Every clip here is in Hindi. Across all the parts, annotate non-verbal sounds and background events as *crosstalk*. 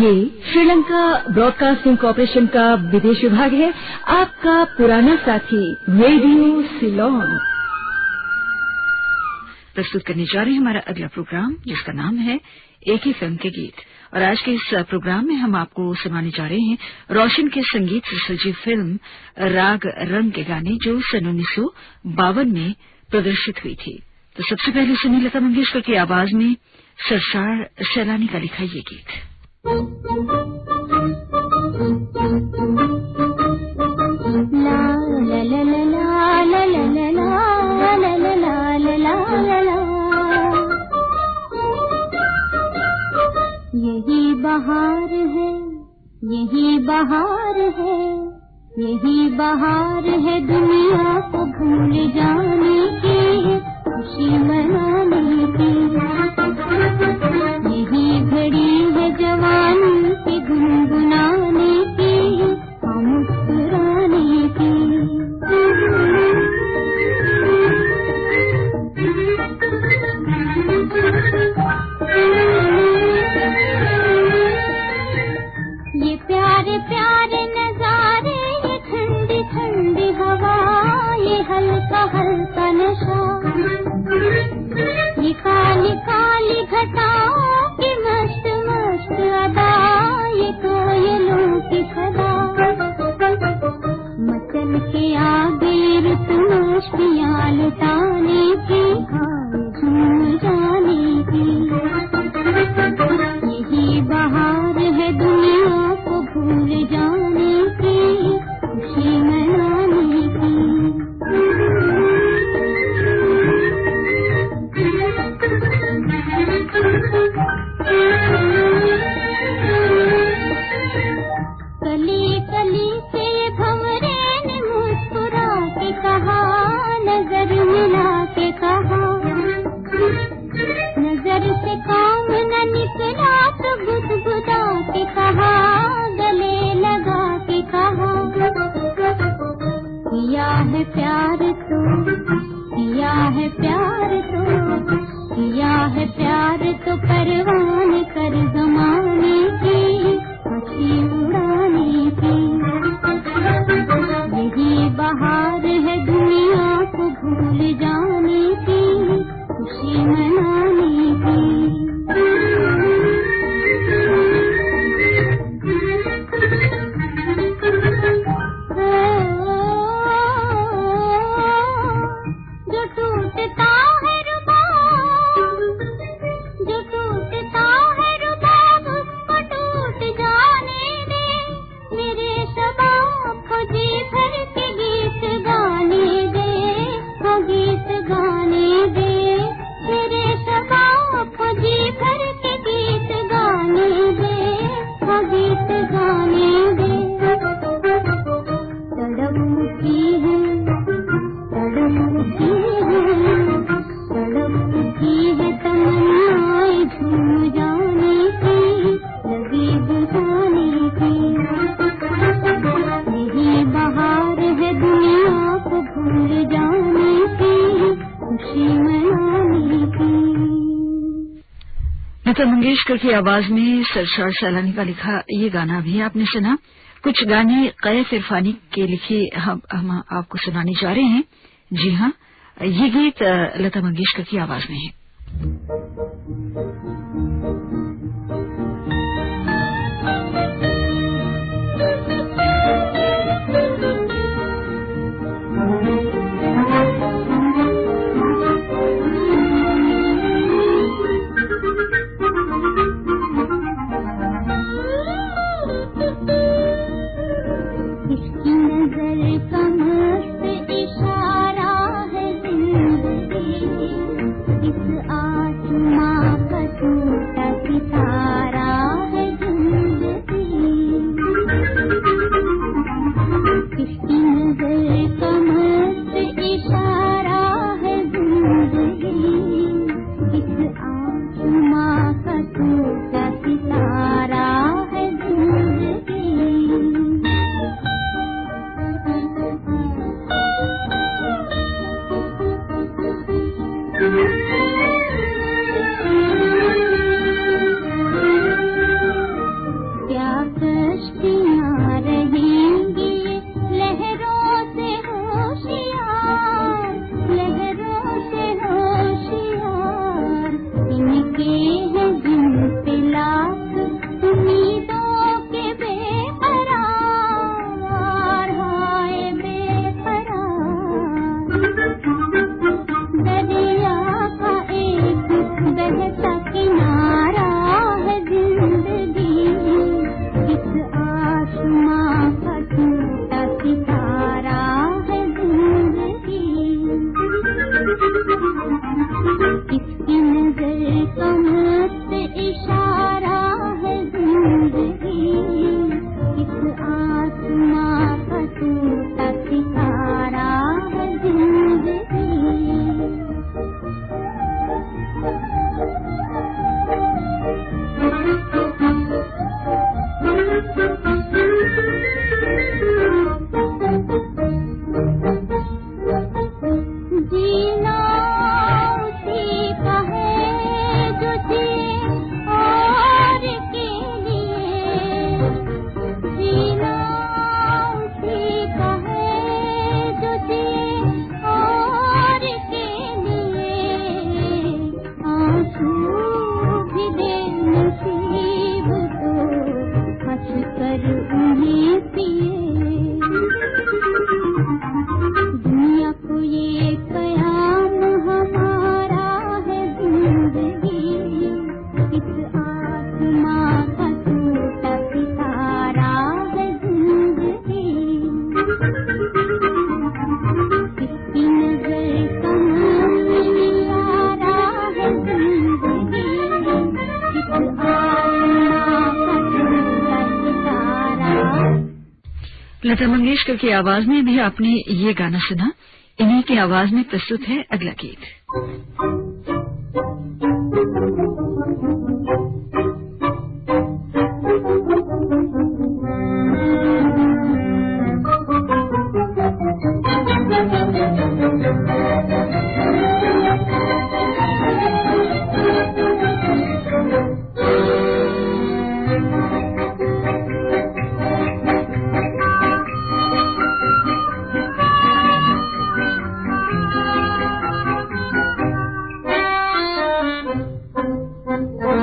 ये श्रीलंका ब्रॉडकास्टिंग कॉरपोरेशन का विदेश विभाग है। आपका पुराना साथी, रेडियो सिलोन। प्रस्तुत करने जा रहे हैं हमारा अगला प्रोग्राम, जिसका नाम है एक ही फ़िल्म के गीत। और आज के इस प्रोग्राम में हम आपको सुनाने जा रहे हैं रोशन के संगीत से सजी फ़िल्म राग रंग के गाने, जो सन उन्नीस में प्रदर्शित हुई थी। तो सबसे पहले सुनी लता मंगेशकर की आवाज़ में सरसार सैलानी का लिखा ये गीत। यही बहार है, यही बहार है, यही बहार है दुनिया को भूल जाने की, खुशी मनाने की। मंगेशकर की आवाज़ में सरशार सैलानी का लिखा ये गाना भी आपने सुना। कुछ गाने कैफ इरफानी के लिखे हम, हम आपको सुनाने जा रहे हैं। जी हाँ ये गीत लता मंगेशकर की आवाज़ में है। रहा है जिंदगी लता मंगेशकर की आवाज़ में भी आपने ये गाना सुना। इन्हीं की आवाज़ में प्रस्तुत है अगला गीत। Thank you.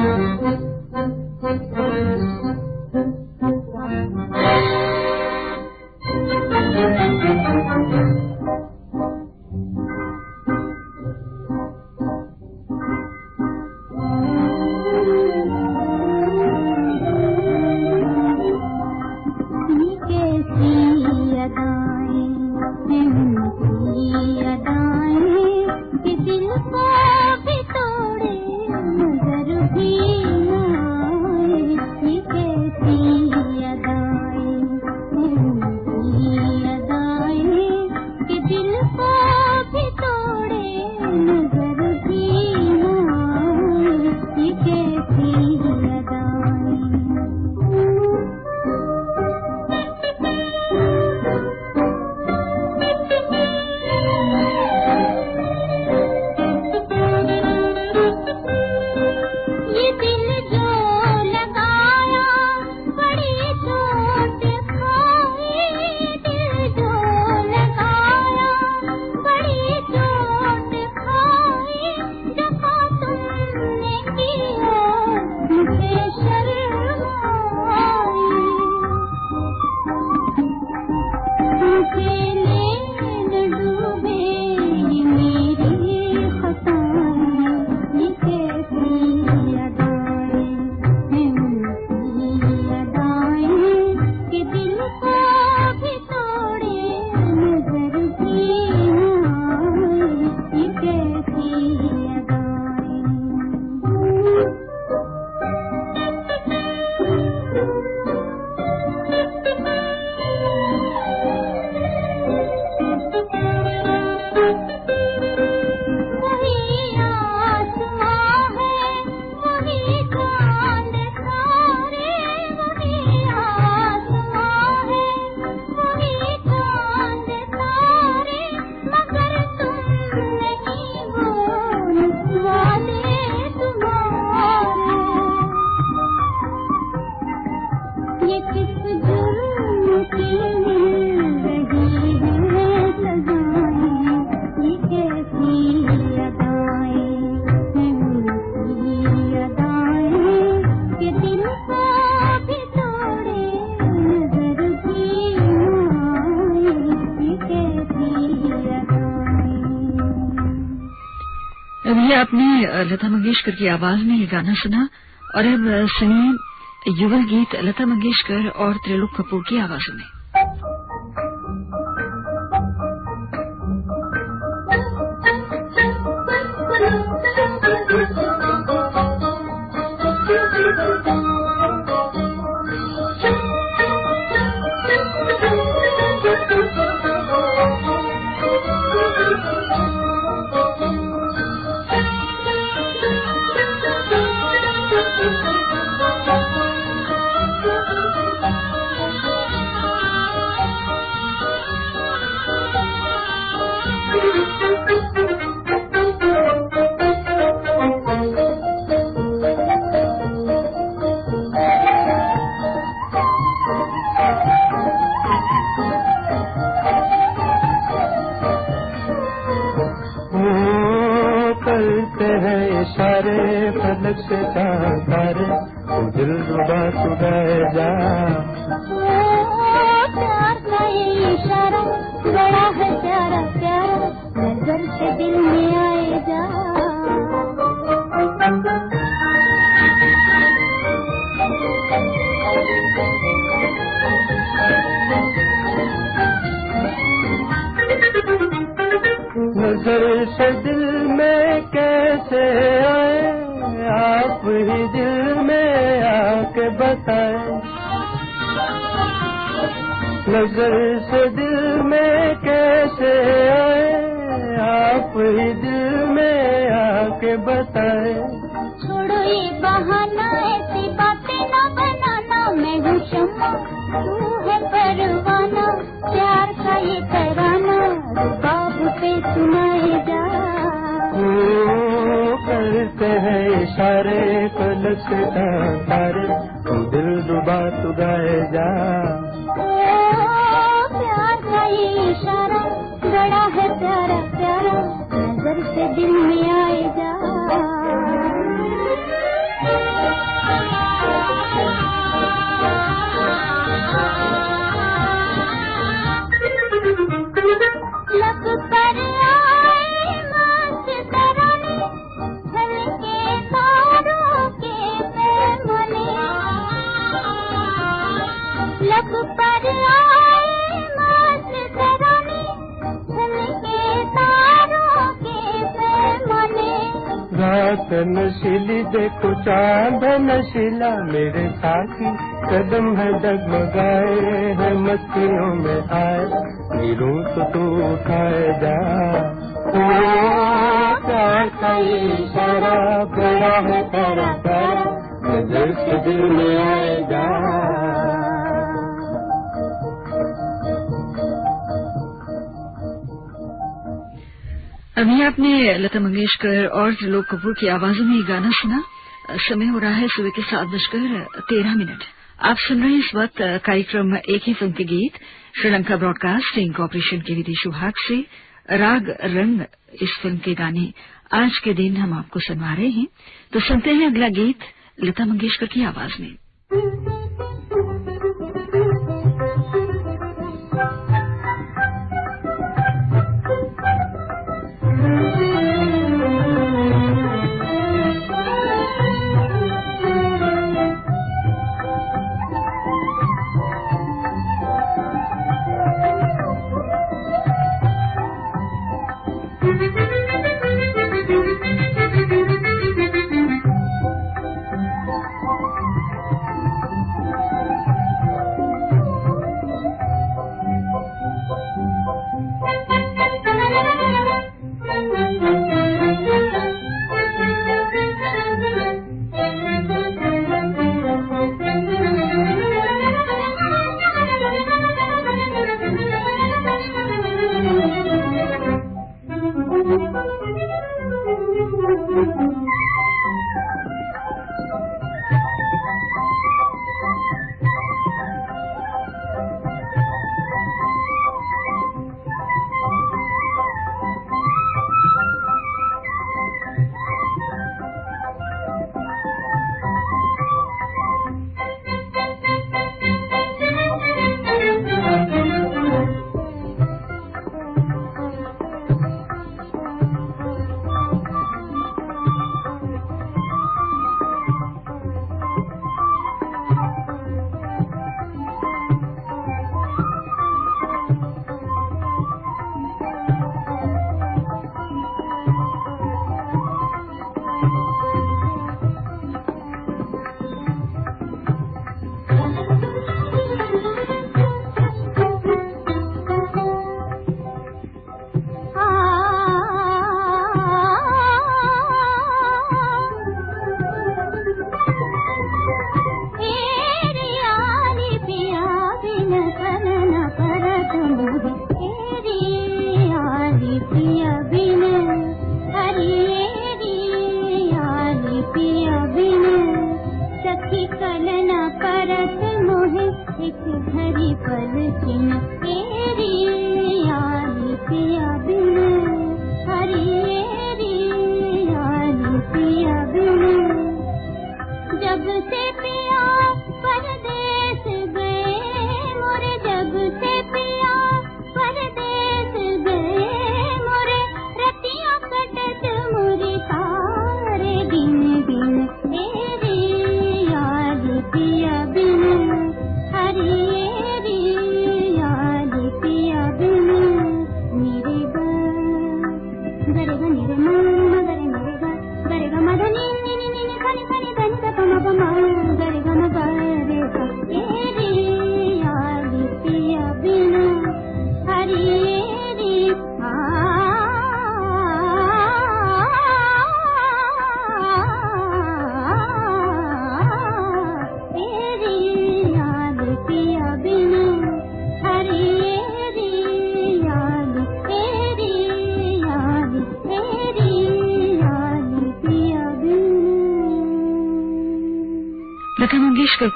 लता मंगेशकर की आवाज़ में ये गाना सुना और अब सुनिए युवा गीत लता मंगेशकर और त्रिलोक कपूर की आवाज़ में प्यारा प्यारा नज़र से दिल में आए नशीली देखो चाँद मेरे साथी कदम है डगमगाए है मस्तियों में आए गिरूं तो तू उठाए जा शराब है तारा नज़र दिल में आए जा अभी आपने लता मंगेशकर और त्रिलोक कपूर की आवाजों में गाना सुना। समय हो रहा है सुबह के सात बजकर तेरह मिनट। आप सुन रहे हैं इस वक्त कार्यक्रम एक ही फ़िल्म के गीत, श्रीलंका ब्रॉडकास्टिंग कॉरपोरेशन के विदेश विभाग से राग रंग इस फ़िल्म के गाने आज के दिन हम आपको सुनवा रहे हैं। तो सुनते हैं अगला गीत लता मंगेशकर की आवाज़ में।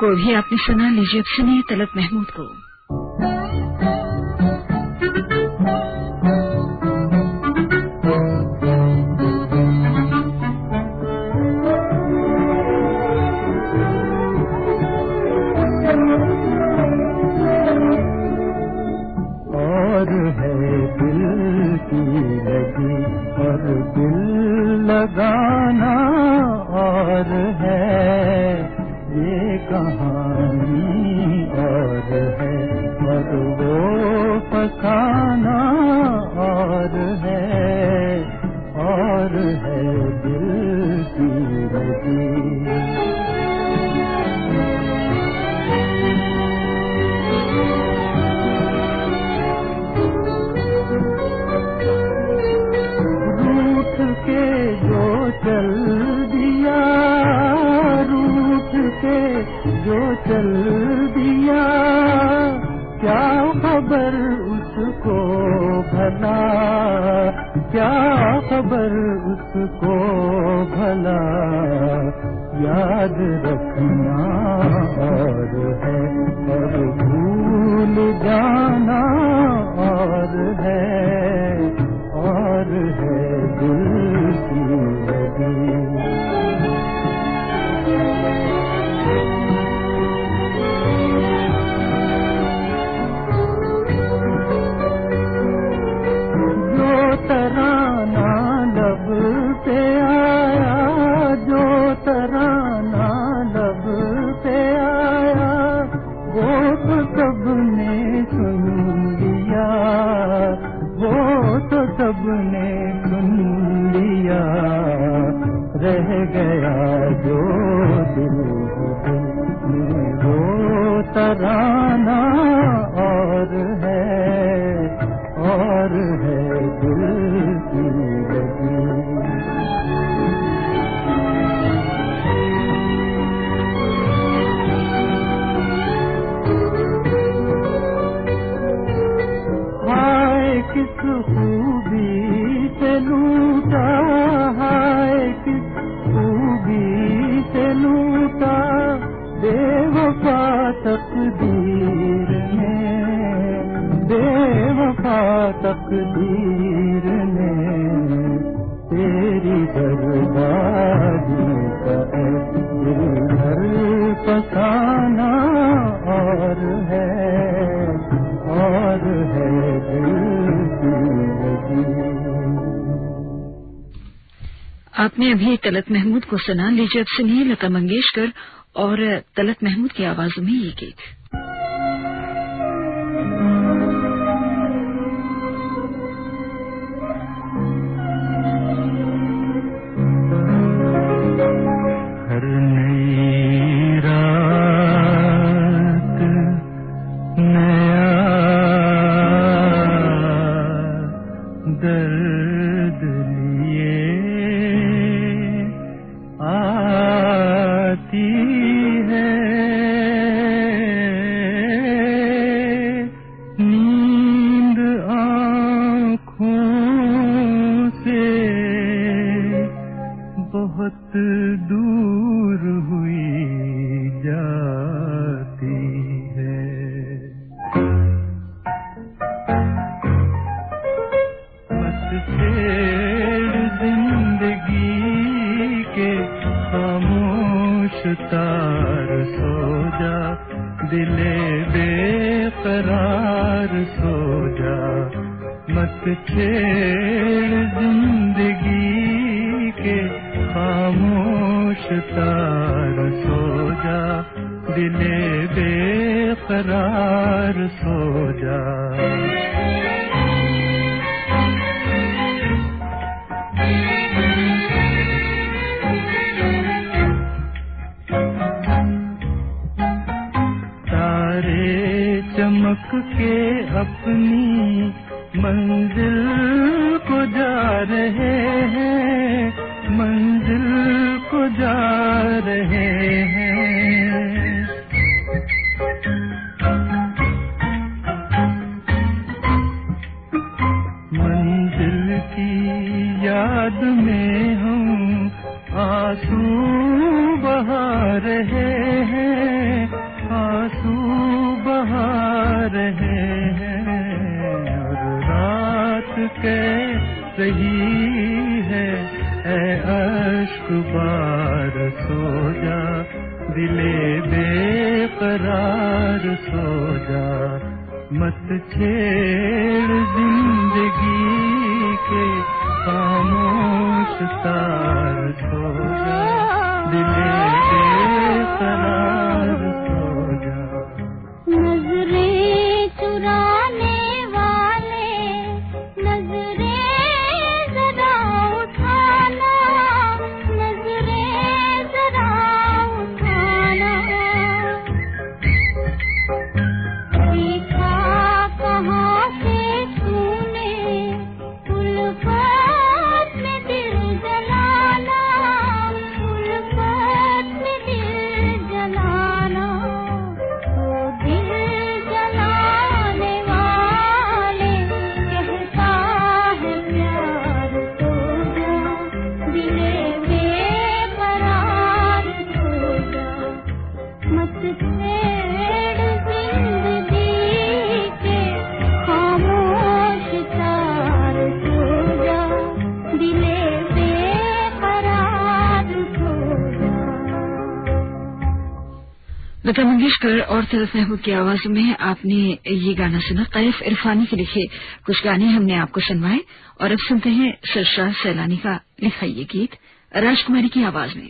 को भी आपने सुना लीजिए अब सुनिए तलत महमूद को। क्या खबर उसको भला? क्या खबर उसको भला? याद रखना और है, और भूल जाना और है और है दिल की लगी मैंने सुन लिया रह गया जो दिल में वो तराना आपको सुना लीजिए अब सुनिए लता मंगेशकर और तलत महमूद की आवाजों में ये गीत। बेशुकार सो जा दिले बेकरार सो जा मत छेड़ ज़िंदगी के खामोश तार सो जा दिले बेकरार सो जा रहे हैं, आँसू बहा रहे हैं, और रात के सही है ए अश्क बार सो जा दिले बेकरार सो जा मत छेड़ ज़िंदगी के खामोश तार सो बेकरार *laughs* लता मंगेशकर और तरफ़ महमूद की आवाज़ में आपने ये गाना सुना। कैफ इरफानी के लिखे कुछ गाने हमने आपको सुनवाए। और अब सुनते हैं सरशाह सैलानी का लिखा ये गीत, राजकुमारी की आवाज़ में।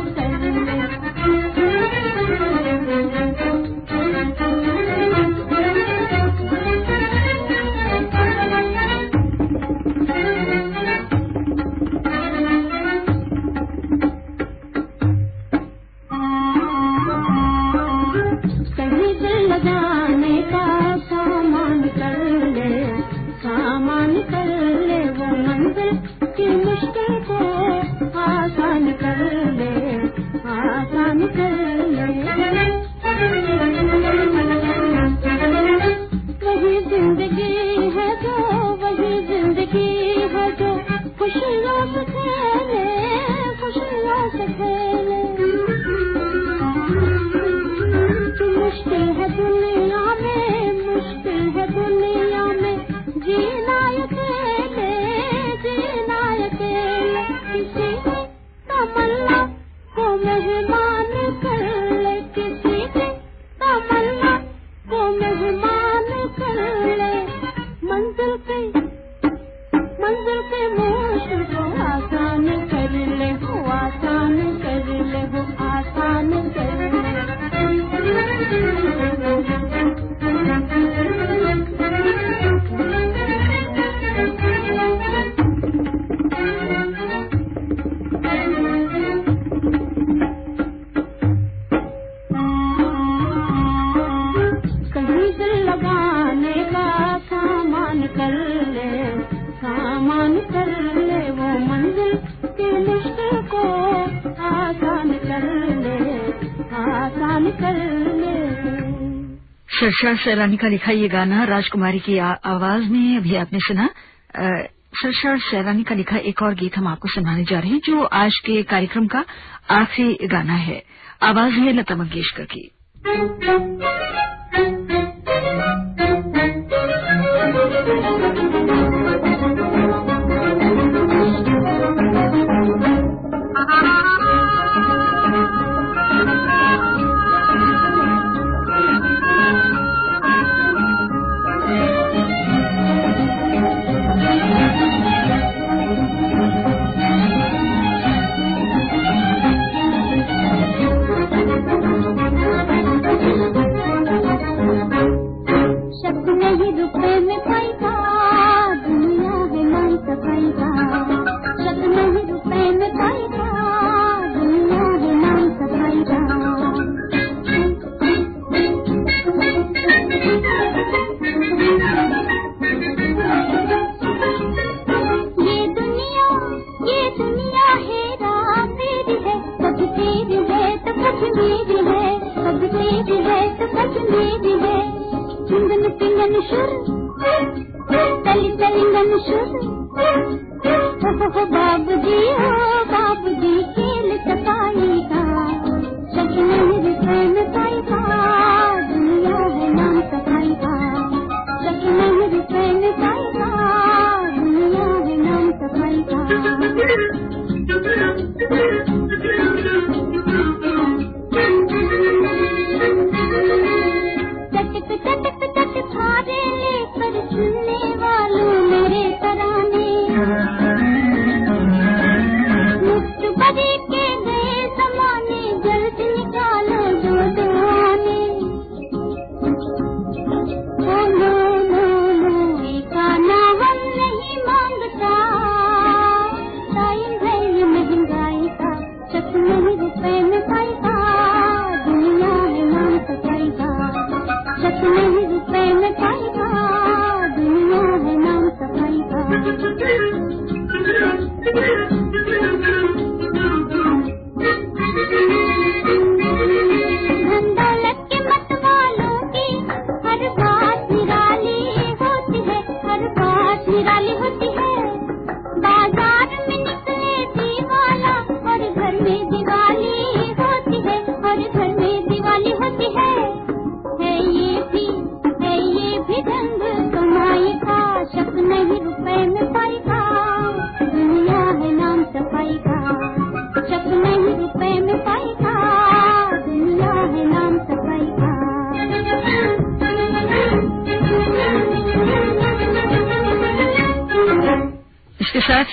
सरशाह सैलानी का लिखा ये गाना राजकुमारी की आ, आवाज़ में अभी आपने सुना। सरशार सैलानी का लिखा एक और गीत हम आपको सुनाने जा रहे हैं जो आज के कार्यक्रम का आखिरी गाना है। आवाज़ है लता मंगेशकर की। *laughs*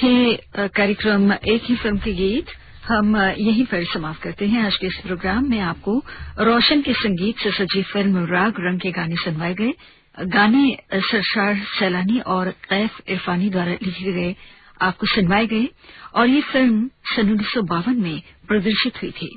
ही कार्यक्रम, एक ही फ़िल्म के गीत हम यहीं पर समाप्त करते हैं। आज के इस प्रोग्राम में आपको रोशन के संगीत से सजी फ़िल्म राग रंग के गाने सुनवाए गए। गाने सरशार सैलानी और कैफ इरफानी द्वारा लिखे गए आपको सुनवाए गए। और ये फ़िल्म सन उन्नीस सौ बावन में प्रदर्शित हुई थी।